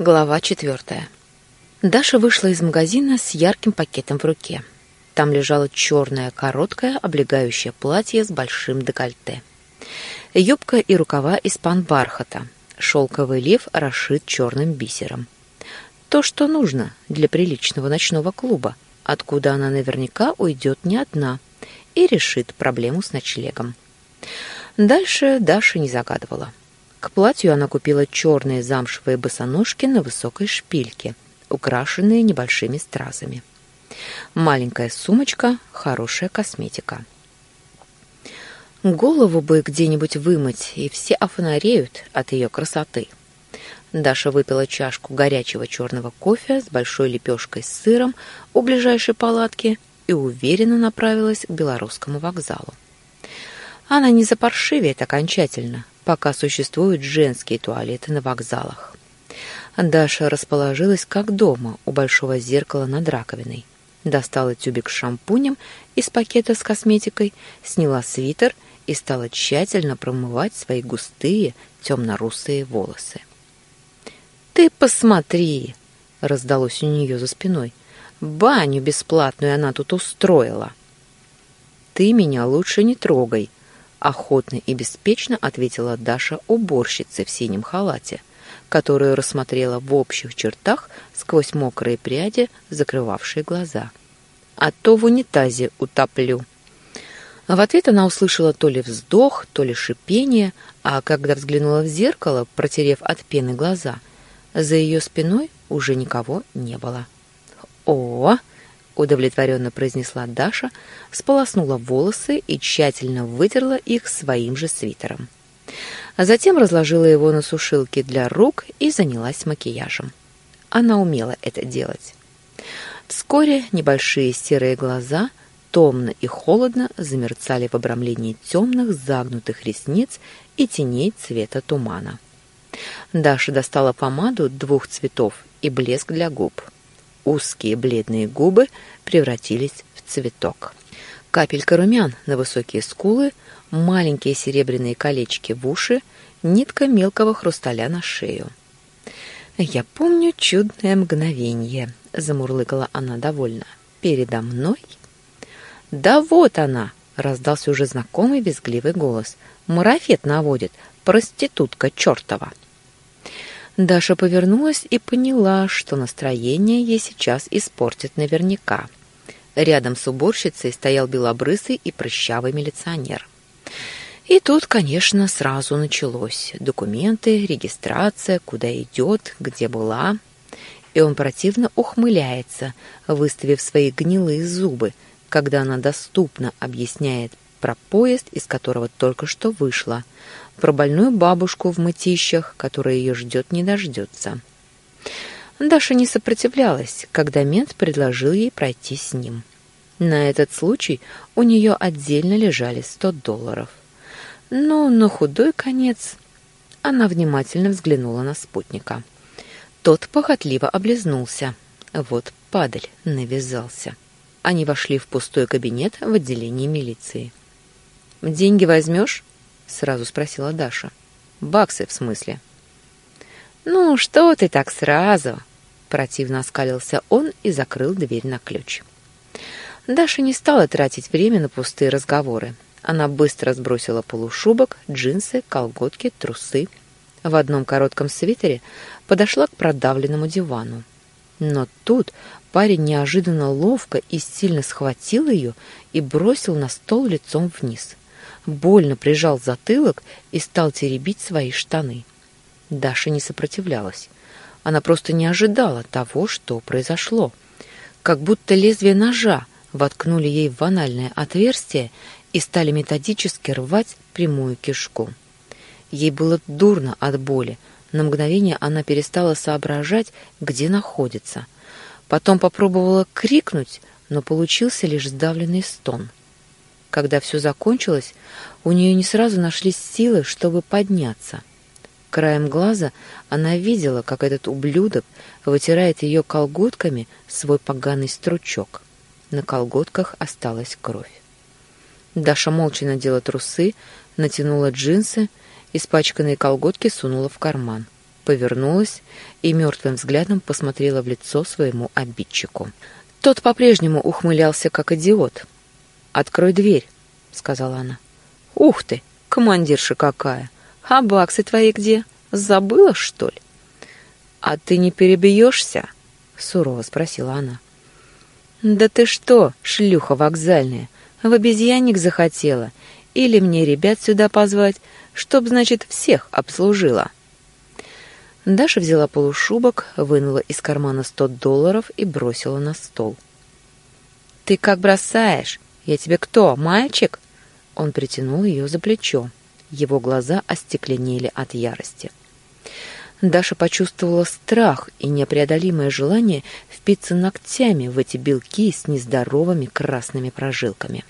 Глава четвертая. Даша вышла из магазина с ярким пакетом в руке. Там лежало черное короткое облегающее платье с большим декольте. Юбка и рукава из панбархата. Шелковый лев расшит черным бисером. То, что нужно для приличного ночного клуба, откуда она наверняка уйдет не одна и решит проблему с ночлегом. Дальше Даша не загадывала. К платью она купила черные замшевые босоножки на высокой шпильке, украшенные небольшими стразами. Маленькая сумочка, хорошая косметика. Голову бы где-нибудь вымыть, и все офонареют от ее красоты. Даша выпила чашку горячего черного кофе с большой лепешкой с сыром у ближайшей палатки и уверенно направилась к Белорусскому вокзалу. Она не запаршивеет окончательно, пока существуют женские туалеты на вокзалах. Даша расположилась как дома у большого зеркала над раковиной. Достала тюбик с шампунем из пакета с косметикой, сняла свитер и стала тщательно промывать свои густые темно-русые волосы. «Ты посмотри!» — раздалось у нее за спиной. «Баню бесплатную она тут устроила!» «Ты меня лучше не трогай!» Охотно и беспечно ответила Даша уборщице в синем халате, которую рассмотрела в общих чертах сквозь мокрые пряди, закрывавшие глаза. А то в унитазе утоплю. В ответ она услышала то ли вздох, то ли шипение, а когда взглянула в зеркало, протерев от пены глаза, за ее спиной уже никого не было. О, удовлетворенно произнесла Даша, сполоснула волосы и тщательно вытерла их своим же свитером. А затем разложила его на сушилке для рук и занялась макияжем. Она умела это делать. Вскоре небольшие серые глаза томно и холодно замерцали в обрамлении темных загнутых ресниц и теней цвета тумана. Даша достала помаду двух цветов и блеск для губ. Узкие бледные губы превратились в цветок. Капелька румян на высокие скулы, маленькие серебряные колечки в уши, нитка мелкого хрусталя на шею. «Я помню чудное мгновение», — замурлыкала она довольно. «Передо мной?» «Да вот она!» — раздался уже знакомый визгливый голос. «Марафет наводит, проститутка чертова!» Даша повернулась и поняла, что настроение ей сейчас испортит наверняка. Рядом с уборщицей стоял белобрысый и прыщавый милиционер. И тут, конечно, сразу началось. Документы, регистрация, куда идет, где была. И он противно ухмыляется, выставив свои гнилые зубы, когда она доступно объясняет про поезд, из которого только что вышла, про больную бабушку в мытищах, которая ее ждет не дождется. Даша не сопротивлялась, когда мент предложил ей пройти с ним. На этот случай у нее отдельно лежали сто долларов. Но на худой конец она внимательно взглянула на спутника. Тот похотливо облизнулся. Вот падаль навязался. Они вошли в пустой кабинет в отделении милиции. «Деньги возьмешь?» — сразу спросила Даша. «Баксы, в смысле?» «Ну, что ты так сразу?» Противно оскалился он и закрыл дверь на ключ. Даша не стала тратить время на пустые разговоры. Она быстро сбросила полушубок, джинсы, колготки, трусы. В одном коротком свитере подошла к продавленному дивану. Но тут парень неожиданно ловко и сильно схватил ее и бросил на стол лицом вниз больно прижал затылок и стал теребить свои штаны. Даша не сопротивлялась. Она просто не ожидала того, что произошло. Как будто лезвие ножа воткнули ей в анальное отверстие и стали методически рвать прямую кишку. Ей было дурно от боли. На мгновение она перестала соображать, где находится. Потом попробовала крикнуть, но получился лишь сдавленный стон — когда все закончилось, у нее не сразу нашлись силы, чтобы подняться. Краем глаза она видела, как этот ублюдок вытирает ее колготками свой поганый стручок. На колготках осталась кровь. Даша молча надела трусы, натянула джинсы, испачканные колготки сунула в карман. повернулась и мертвым взглядом посмотрела в лицо своему обидчику. Тот по-прежнему ухмылялся, как идиот. «Открой дверь», — сказала она. «Ух ты, командирша какая! А баксы твои где? Забыла, что ли?» «А ты не перебьешься?» — сурово спросила она. «Да ты что, шлюха вокзальная, в обезьянник захотела? Или мне ребят сюда позвать, чтоб, значит, всех обслужила?» Даша взяла полушубок, вынула из кармана сто долларов и бросила на стол. «Ты как бросаешь? Я тебе кто, мальчик?» Он притянул ее за плечо. Его глаза остекленели от ярости. Даша почувствовала страх и непреодолимое желание впиться ногтями в эти белки с нездоровыми красными прожилками.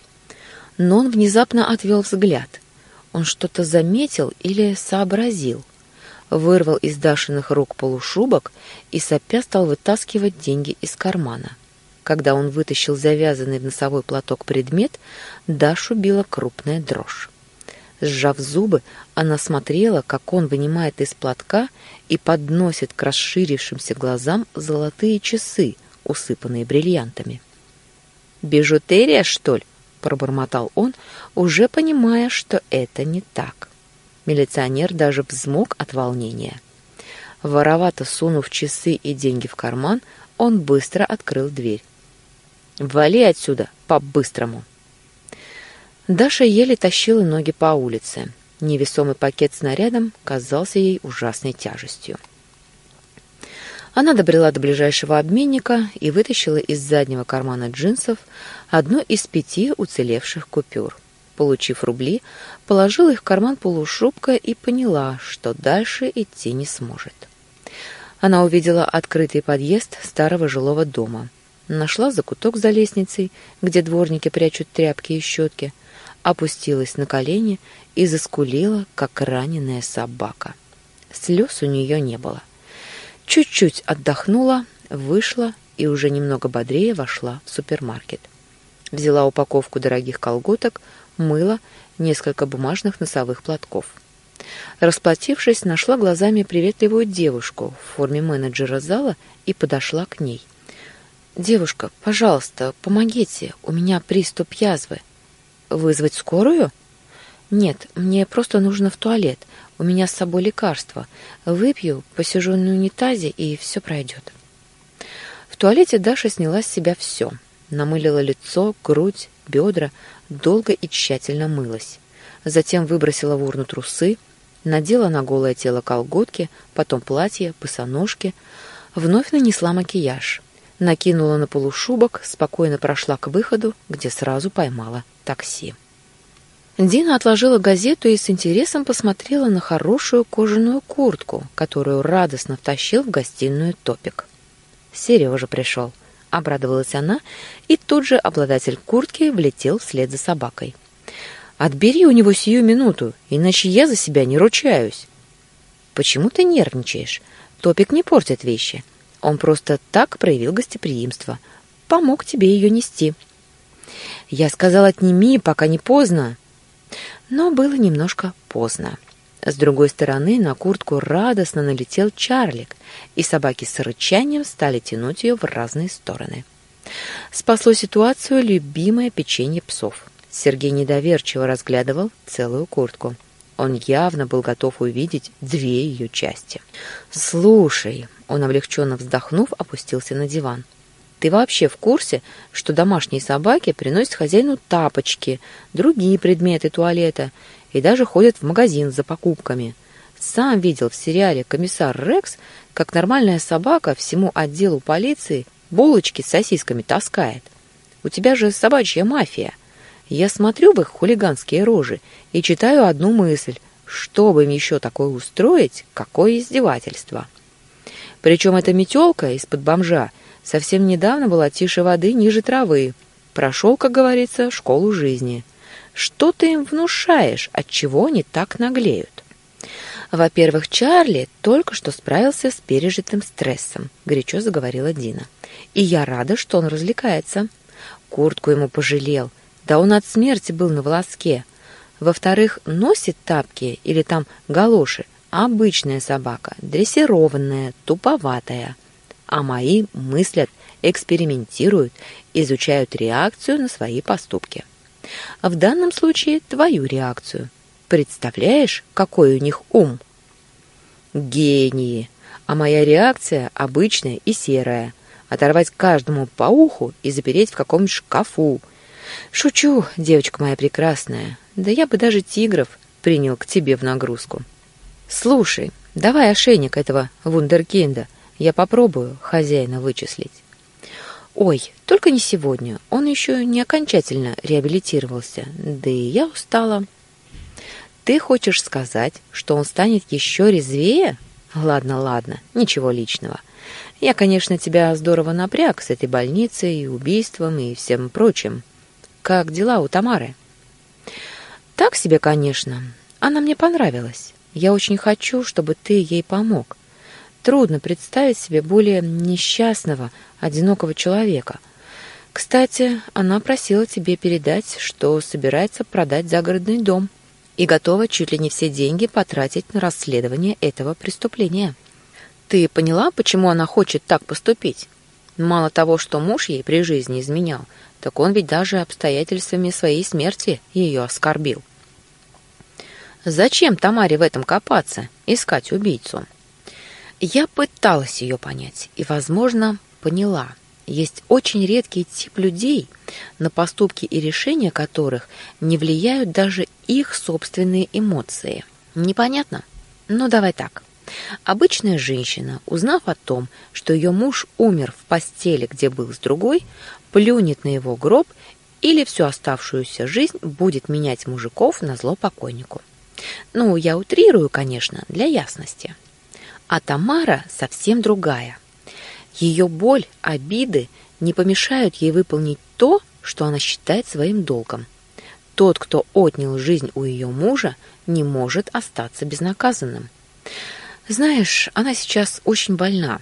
Но он внезапно отвел взгляд. Он что-то заметил или сообразил вырвал из Дашиных рук полушубок и сопя стал вытаскивать деньги из кармана. Когда он вытащил завязанный в носовой платок предмет, Дашу била крупная дрожь. Сжав зубы, она смотрела, как он вынимает из платка и подносит к расширившимся глазам золотые часы, усыпанные бриллиантами. «Бижутерия, что ли?» — пробормотал он, уже понимая, что это не так. Милиционер даже взмок от волнения. Воровато сунув часы и деньги в карман, он быстро открыл дверь. «Вали отсюда, по-быстрому!» Даша еле тащила ноги по улице. Невесомый пакет с нарядом казался ей ужасной тяжестью. Она добрела до ближайшего обменника и вытащила из заднего кармана джинсов одну из пяти уцелевших купюр. Получив рубли, положила их в карман полушубка и поняла, что дальше идти не сможет. Она увидела открытый подъезд старого жилого дома. Нашла закуток за лестницей, где дворники прячут тряпки и щетки, опустилась на колени и заскулила, как раненая собака. Слез у нее не было. Чуть-чуть отдохнула, вышла и уже немного бодрее вошла в супермаркет. Взяла упаковку дорогих колготок, мыло, несколько бумажных носовых платков. Расплатившись, нашла глазами приветливую девушку в форме менеджера зала и подошла к ней. «Девушка, пожалуйста, помогите, у меня приступ язвы». «Вызвать скорую?» «Нет, мне просто нужно в туалет. У меня с собой лекарство. Выпью, посижу на унитазе, и все пройдет». В туалете Даша сняла с себя все. Намылила лицо, грудь, бедра, долго и тщательно мылась. Затем выбросила в урну трусы, надела на голое тело колготки, потом платье, босоножки, вновь нанесла макияж, накинула на полушубок, спокойно прошла к выходу, где сразу поймала такси. Дина отложила газету и с интересом посмотрела на хорошую кожаную куртку, которую радостно втащил в гостиную топик. Сережа пришел. Обрадовалась она, и тут же обладатель куртки влетел вслед за собакой. «Отбери у него сию минуту, иначе я за себя не ручаюсь». «Почему ты нервничаешь? Топик не портит вещи. Он просто так проявил гостеприимство. Помог тебе ее нести». «Я сказал, отними, пока не поздно». Но было немножко поздно. С другой стороны на куртку радостно налетел Чарлик, и собаки с рычанием стали тянуть ее в разные стороны. Спасло ситуацию любимое печенье псов. Сергей недоверчиво разглядывал целую куртку. Он явно был готов увидеть две ее части. «Слушай», — он облегченно вздохнув, опустился на диван. «Ты вообще в курсе, что домашние собаки приносят хозяину тапочки, другие предметы туалета и даже ходят в магазин за покупками. Сам видел в сериале «Комиссар Рекс», как нормальная собака всему отделу полиции булочки с сосисками таскает. У тебя же собачья мафия. Я смотрю в их хулиганские рожи и читаю одну мысль. Что бы им еще такое устроить, какое издевательство. Причем эта метелка из-под бомжа совсем недавно была тише воды ниже травы. Прошел, как говорится, школу жизни. Что ты им внушаешь, от чего они так наглеют? Во-первых, Чарли только что справился с пережитым стрессом, горячо заговорила Дина. И я рада, что он развлекается. Куртку ему пожалел. Да он от смерти был на волоске. Во-вторых, носит тапки или там галоши обычная собака, дрессированная, туповатая. А мои мыслят, экспериментируют, изучают реакцию на свои поступки. В данном случае твою реакцию. Представляешь, какой у них ум? Гении! А моя реакция обычная и серая. Оторвать каждому по уху и запереть в каком-нибудь шкафу. Шучу, девочка моя прекрасная. Да я бы даже тигров принял к тебе в нагрузку. Слушай, давай ошейник этого вундеркинда. Я попробую хозяина вычислить. Ой, только не сегодня. Он еще не окончательно реабилитировался. Да и я устала. Ты хочешь сказать, что он станет еще резвее? Ладно, ладно, ничего личного. Я, конечно, тебя здорово напряг с этой больницей, убийством и всем прочим. Как дела у Тамары? Так себе, конечно. Она мне понравилась. Я очень хочу, чтобы ты ей помог. Трудно представить себе более несчастного, одинокого человека. Кстати, она просила тебе передать, что собирается продать загородный дом и готова чуть ли не все деньги потратить на расследование этого преступления. Ты поняла, почему она хочет так поступить? Мало того, что муж ей при жизни изменял, так он ведь даже обстоятельствами своей смерти ее оскорбил. Зачем Тамаре в этом копаться, искать убийцу? Я пыталась ее понять и, возможно, поняла. Есть очень редкий тип людей, на поступки и решения которых не влияют даже их собственные эмоции. Непонятно? Ну, давай так. Обычная женщина, узнав о том, что ее муж умер в постели, где был с другой, плюнет на его гроб или всю оставшуюся жизнь будет менять мужиков на зло покойнику. Ну, я утрирую, конечно, для ясности. А Тамара совсем другая. Ее боль, обиды не помешают ей выполнить то, что она считает своим долгом. Тот, кто отнял жизнь у ее мужа, не может остаться безнаказанным. Знаешь, она сейчас очень больна.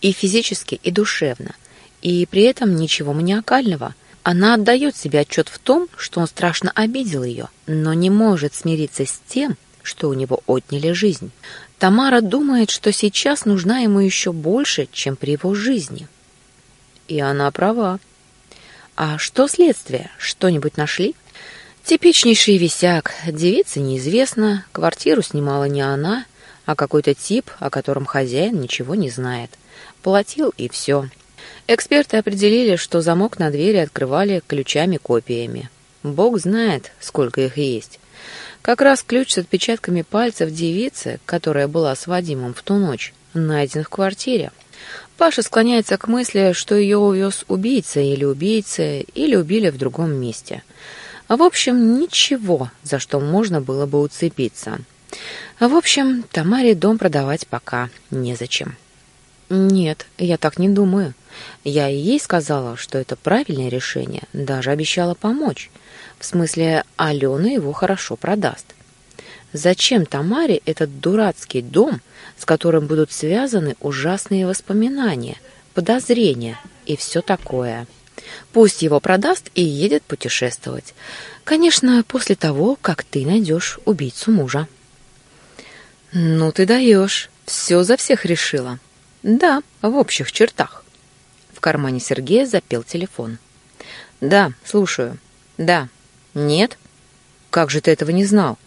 И физически, и душевно. И при этом ничего маниакального. Она отдает себе отчет в том, что он страшно обидел ее, но не может смириться с тем, что у него отняли жизнь. Тамара думает, что сейчас нужна ему еще больше, чем при его жизни. И она права. А что следствие? Что-нибудь нашли? Типичнейший висяк. Девица неизвестна, квартиру снимала не она, а какой-то тип, о котором хозяин ничего не знает. Платил и все. Эксперты определили, что замок на двери открывали ключами-копиями. Бог знает, сколько их есть. Как раз ключ с отпечатками пальцев девицы, которая была с Вадимом в ту ночь, найден в квартире. Паша склоняется к мысли, что ее увез убийца или убийцы, или убили в другом месте. В общем, ничего, за что можно было бы уцепиться. В общем, Тамаре дом продавать пока незачем. Нет, я так не думаю. Я и ей сказала, что это правильное решение, даже обещала помочь. В смысле, Алена его хорошо продаст. Зачем Тамаре этот дурацкий дом, с которым будут связаны ужасные воспоминания, подозрения и все такое? Пусть его продаст и едет путешествовать. Конечно, после того, как ты найдешь убийцу мужа. Ну ты даешь. Все за всех решила. Да, в общих чертах. Кармане Сергея запел телефон. Да, слушаю. Да. Нет? Как же ты этого не знал?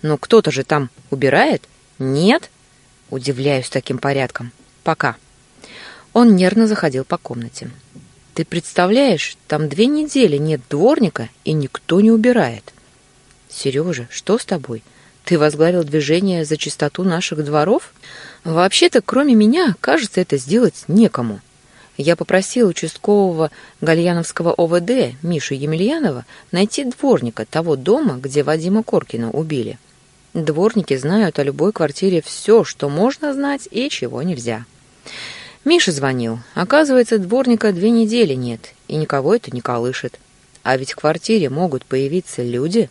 Но кто-то же там убирает? Нет? Удивляюсь таким порядком. Пока. Он нервно заходил по комнате. Ты представляешь, там две недели нет дворника, и никто не убирает. Сережа, что с тобой? Ты возглавил движение за чистоту наших дворов? Вообще-то, кроме меня, кажется, это сделать некому. Я попросил участкового Гальяновского ОВД Мишу Емельянова найти дворника того дома, где Вадима Коркина убили. Дворники знают о любой квартире все, что можно знать и чего нельзя. Миша звонил. Оказывается, дворника две недели нет, и никого это не колышет. А ведь в квартире могут появиться люди.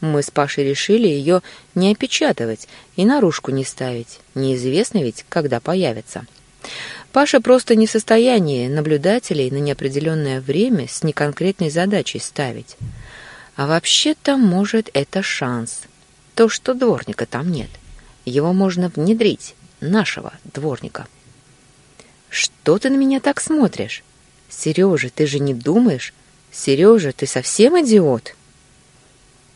Мы с Пашей решили ее не опечатывать и наружку не ставить. Неизвестно ведь, когда появятся. Паша просто не в состоянии наблюдателей на неопределенное время с неконкретной задачей ставить. А вообще-то, может, это шанс. То, что дворника там нет. Его можно внедрить, нашего дворника. Что ты на меня так смотришь? Сережа, ты же не думаешь? Сережа, ты совсем идиот?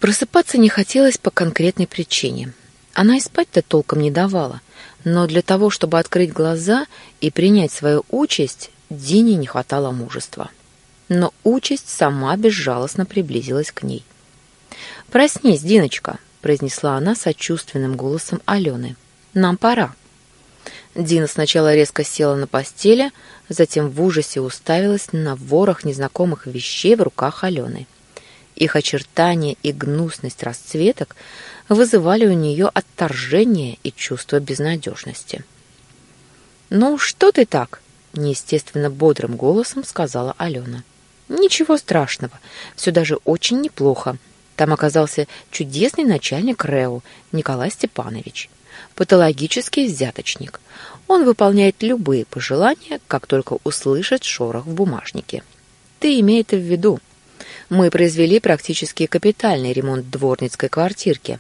Просыпаться не хотелось по конкретной причине. Она и спать-то толком не давала, но для того, чтобы открыть глаза и принять свою участь, Дине не хватало мужества. Но участь сама безжалостно приблизилась к ней. «Проснись, Диночка», — произнесла она сочувственным голосом Алены. «Нам пора». Дина сначала резко села на постели, затем в ужасе уставилась на ворох незнакомых вещей в руках Алены. Их очертания и гнусность расцветок вызывали у нее отторжение и чувство безнадежности. «Ну, что ты так?» — неестественно бодрым голосом сказала Алена. «Ничего страшного, все даже очень неплохо. Там оказался чудесный начальник РЭО Николай Степанович, патологический взяточник. Он выполняет любые пожелания, как только услышит шорох в бумажнике. Ты имей это в виду. Мы произвели практически капитальный ремонт дворницкой квартирки.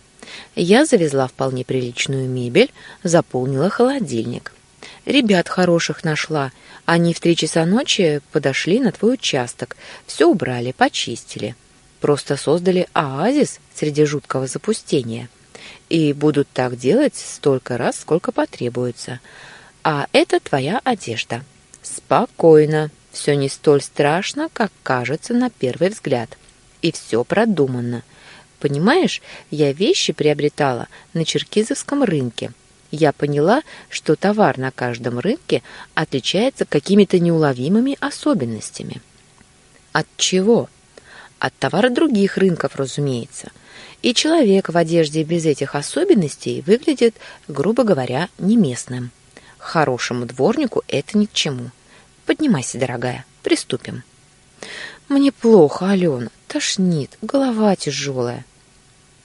Я завезла вполне приличную мебель, заполнила холодильник. Ребят хороших нашла. Они в три часа ночи подошли на твой участок, все убрали, почистили. Просто создали оазис среди жуткого запустения. И будут так делать столько раз, сколько потребуется. А это твоя одежда. Спокойно. Все не столь страшно, как кажется на первый взгляд. И все продумано. Понимаешь, я вещи приобретала на Черкизовском рынке. Я поняла, что товар на каждом рынке отличается какими-то неуловимыми особенностями. От чего? От товара других рынков, разумеется. И человек в одежде без этих особенностей выглядит, грубо говоря, не местным. Хорошему дворнику это ни к чему. Поднимайся, дорогая, приступим. Мне плохо, Алена, тошнит, голова тяжелая.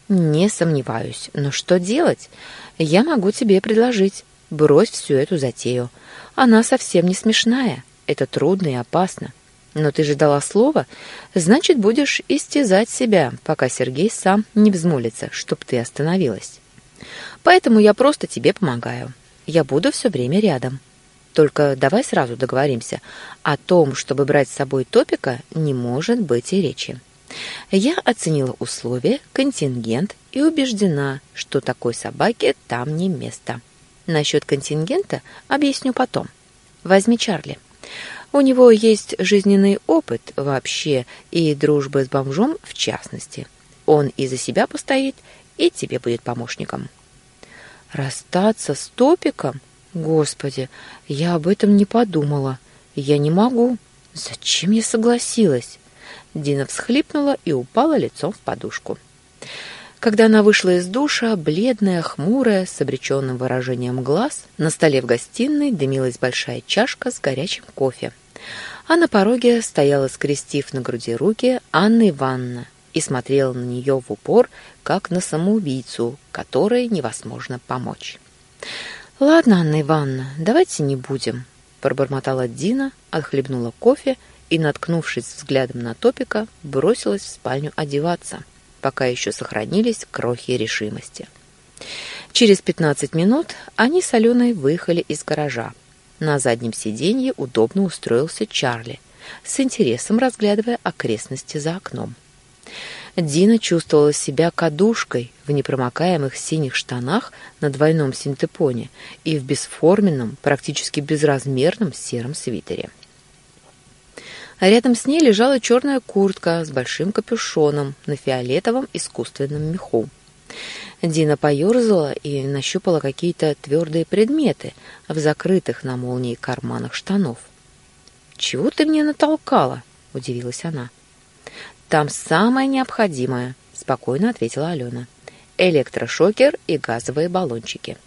Не сомневаюсь, но что делать? Я могу тебе предложить. Брось всю эту затею. Она совсем не смешная. Это трудно и опасно. Но ты же дала слово, значит, будешь истязать себя, пока Сергей сам не взмолится, чтоб ты остановилась. Поэтому я просто тебе помогаю. Я буду все время рядом. Только давай сразу договоримся. О том, чтобы брать с собой топика, не может быть и речи. Я оценила условия, контингент и убеждена, что такой собаке там не место. Насчет контингента объясню потом. Возьми Чарли. У него есть жизненный опыт вообще и дружба с бомжом в частности. Он и за себя постоит, и тебе будет помощником. Расстаться с топиком? Господи, я об этом не подумала. Я не могу. Зачем я согласилась? Дина всхлипнула и упала лицом в подушку. Когда она вышла из душа, бледная, хмурая, с обреченным выражением глаз, на столе в гостиной дымилась большая чашка с горячим кофе. А на пороге стояла, скрестив на груди руки, Анна Ивановна и смотрела на нее в упор, как на самоубийцу, которой невозможно помочь. «Ладно, Анна Ивановна, давайте не будем», — пробормотала Дина, отхлебнула кофе и, наткнувшись взглядом на топика, бросилась в спальню одеваться, пока еще сохранились крохи решимости. Через пятнадцать минут они с Аленой выехали из гаража. На заднем сиденье удобно устроился Чарли, с интересом разглядывая окрестности за окном. Дина чувствовала себя кадушкой в непромокаемых синих штанах на двойном синтепоне и в бесформенном, практически безразмерном сером свитере. А рядом с ней лежала черная куртка с большим капюшоном на фиолетовом искусственном меху. Дина поерзала и нащупала какие-то твердые предметы в закрытых на молнии карманах штанов. «Чего ты мне натолкала?» — удивилась она. «Там самое необходимое», — спокойно ответила Алена. «Электрошокер и газовые баллончики».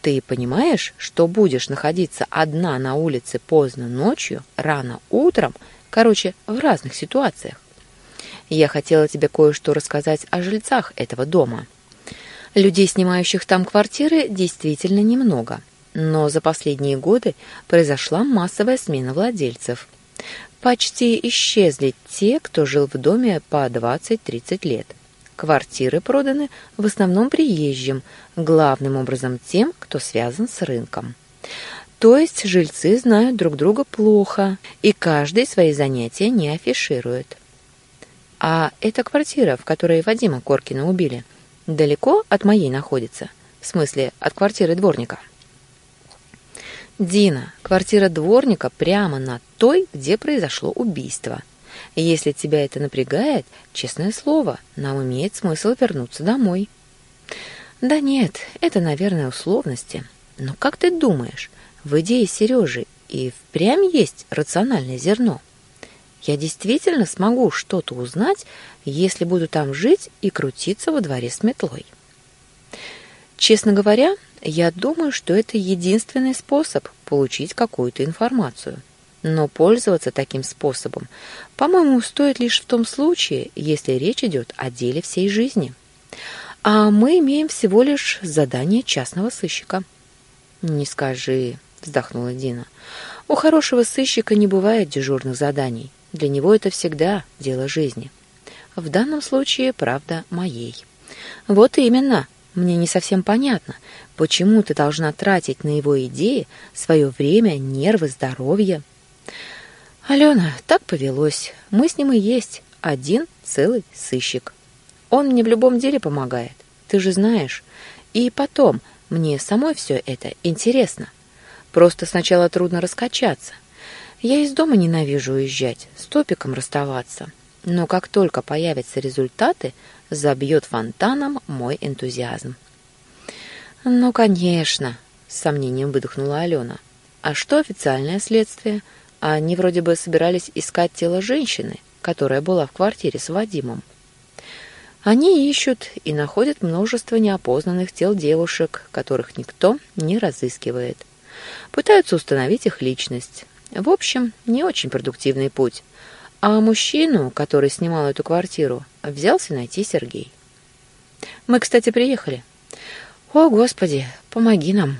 «Ты понимаешь, что будешь находиться одна на улице поздно ночью, рано утром, короче, в разных ситуациях? Я хотела тебе кое-что рассказать о жильцах этого дома. Людей, снимающих там квартиры, действительно немного, но за последние годы произошла массовая смена владельцев». Почти исчезли те, кто жил в доме по 20-30 лет. Квартиры проданы в основном приезжим, главным образом тем, кто связан с рынком. То есть жильцы знают друг друга плохо, и каждый свои занятия не афиширует. А эта квартира, в которой Вадима Коркина убили, далеко от моей находится? В смысле, от квартиры дворника? Дина, квартира дворника прямо на той, где произошло убийство. Если тебя это напрягает, честное слово, нам имеет смысл вернуться домой. Да нет, это, наверное, условности. Но как ты думаешь, в идее Сережи и впрямь есть рациональное зерно? Я действительно смогу что-то узнать, если буду там жить и крутиться во дворе с метлой. Честно говоря, я думаю, что это единственный способ получить какую-то информацию. Но пользоваться таким способом, по-моему, стоит лишь в том случае, если речь идет о деле всей жизни. А мы имеем всего лишь задание частного сыщика. «Не скажи», — вздохнула Дина. «У хорошего сыщика не бывает дежурных заданий. Для него это всегда дело жизни. В данном случае, правда, моей. Вот именно. Мне не совсем понятно, почему ты должна тратить на его идеи свое время, нервы, здоровье. Алена, так повелось. Мы с ним и есть один целый сыщик. Он мне в любом деле помогает, ты же знаешь. И потом, мне самой все это интересно. Просто сначала трудно раскачаться — я из дома ненавижу уезжать, с топиком расставаться. Но как только появятся результаты, забьет фонтаном мой энтузиазм. «Ну, конечно», — с сомнением выдохнула Алена. «А что официальное следствие? Они вроде бы собирались искать тело женщины, которая была в квартире с Вадимом. Они ищут и находят множество неопознанных тел девушек, которых никто не разыскивает. Пытаются установить их личность, в общем, не очень продуктивный путь. А мужчину, который снимал эту квартиру, взялся найти Сергей. Мы, кстати, приехали. О, Господи, помоги нам.